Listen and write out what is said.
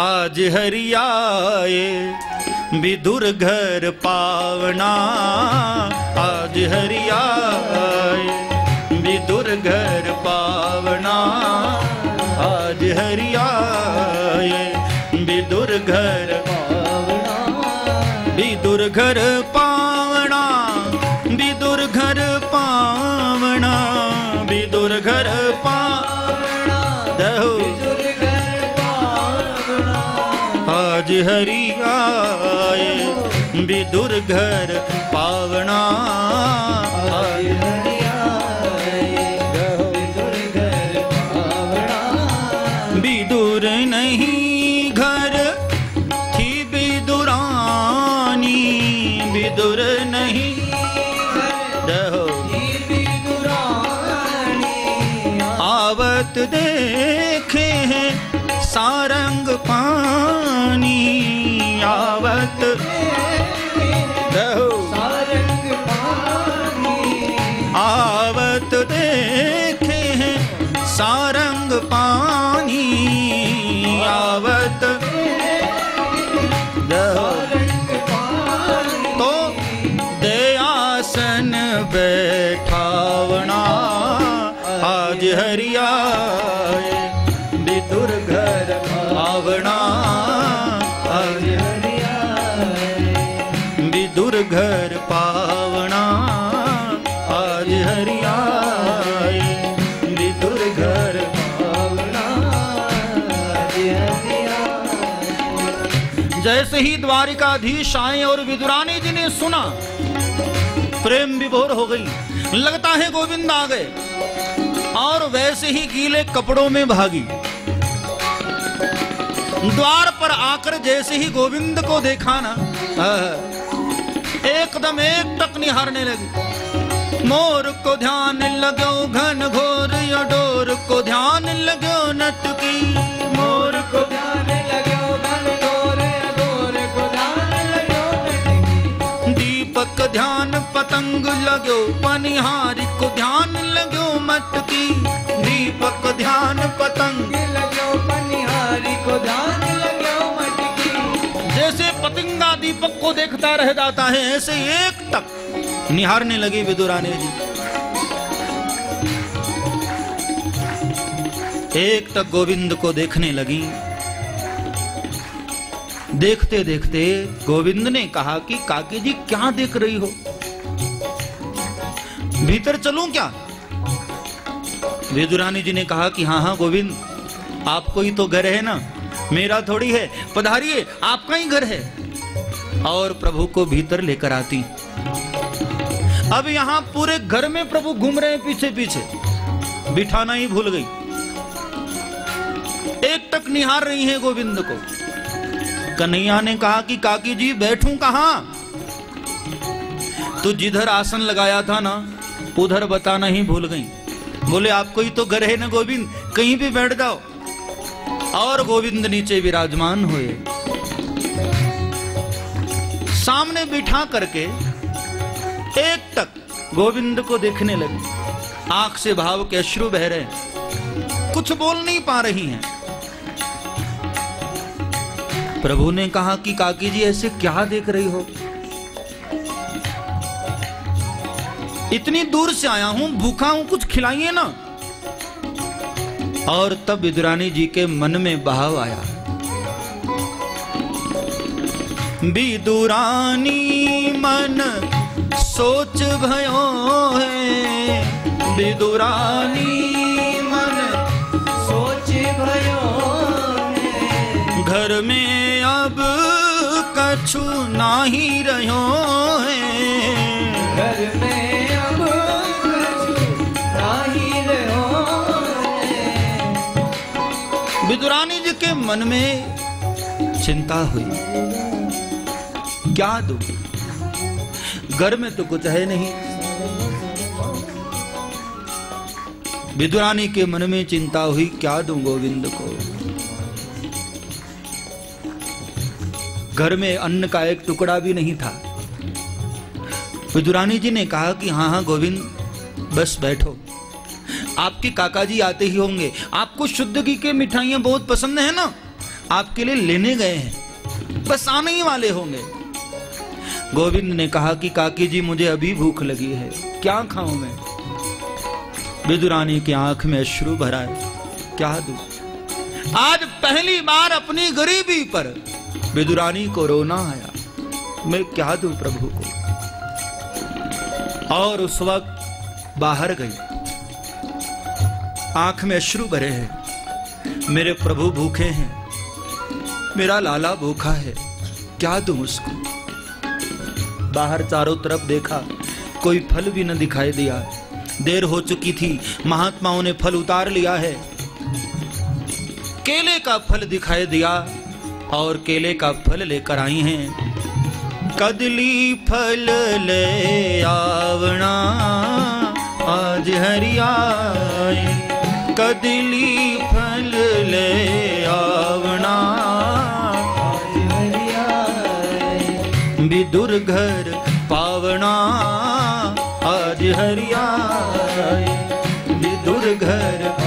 आज हरियाए, विदुर घर पावना। आज हरियाए, विदुर घर पावना। आज हरियाए, विदुर घर विदुर घर पावना हरि आए विदुर घर पावना आवत देखे हैं सारंग सारंग पानी आवत रहो तो दयासन बैठावना आज हरियाए विदुर घर आवना आज विदुर घर पावना जैसे ही द्वारिकाधीश आए और विदुरानी जी ने सुना, प्रेम विभोर हो गई। लगता है गोविंद आ गए। और वैसे ही गीले कपड़ों में भागी। द्वार पर आकर जैसे ही गोविंद को देखा ना एकदम एक टक निहारने लगी। मोर को ध्यान लगो, घन घोर या डोर को ध्यान लगो, नटकी पतंग लगो पनिहारी को ध्यान लगो मटकी दीपक ध्यान, पतंग लगो पनिहारी को ध्यान मटकी जैसे पतंगा दीपक को देखता रह जाता है, ऐसे एक तक निहारने लगी विदुराने जी। एक तक गोविंद को देखने लगी। देखते देखते गोविंद ने कहा कि काकी जी, क्या देख रही हो? भीतर चलूँ क्या? वेदुरानी जी ने कहा कि हाँ हाँ गोविंद आपको ही तो घर है ना? मेरा थोड़ी है। पधारिए, आपका ही घर है। और प्रभु को भीतर लेकर आती। अब यहाँ पूरे घर में प्रभु घूम रहे हैं पीछे पीछे। बिठाना ही भूल गई। एक तक निहार रही है गोविंद को। कन्हैया ने कहा कि काकी जी, बैठूं कहाँ? तो जिधर आसन लगाया था ना उधर बताना ही भूल गई। बोले, आपको ही तो घर है ना गोविंद, कहीं भी बैठ जाओ। और गोविंद नीचे विराजमान हुए। सामने बिठा करके एक तक गोविंद को देखने लगी। आँख से भाव के अश्रु बह रहे कुछ बोल नहीं पा रही हैं। प्रभु ने कहा कि काकी जी, ऐसे क्या देख रही हो? इतनी दूर से आया हूँ, भूखा हूँ, कुछ खिलाइए ना। और तब विदुरानी जी के मन में बहाव आया। विदुरानी मन सोच भयो है। विदुरानी मन सोच भयो घर में अब कछु नाही रहो। मन में चिंता हुई। क्या दू? घर में तो कुछ है नहीं। विदुरानी के मन में चिंता हुई, क्या दूँ गोविंद को? घर में अन्न का एक टुकड़ा भी नहीं था। विदुरानी जी ने कहा कि हाँ हाँ गोविंद, बस बैठो। आपके काका जी आते ही होंगे। आपको शुद्ध घी के मिठाइयाँ बहुत पसंद है ना? आपके लिए लेने गए हैं। बस आने ही वाले होंगे। गोविंद ने कहा कि काकी जी, मुझे अभी भूख लगी है। क्या खाऊं मैं? विदुरानी की आँख में अश्रु भरा है। क्या दू? आज पहली बार अपनी गरीबी पर विदुरानी को रोना आया। मैं क्या दू प्रभु को? और उस वक्त बाहर गई। आँख में अश्रु भरे हैं। मेरे प्रभु भूखे हैं। मेरा लाला भूखा है। क्या दूँ उसको? बाहर चारों तरफ़ देखा, कोई फल भी न दिखाई दिया। देर हो चुकी थी, महात्माओं ने फल उतार लिया है। केले का फल दिखाई दिया, और केले का फल लेकर आई हैं। कदली फल ले आवना, आज हरियाई। कदली फल ले हर पावना आदि हरि घर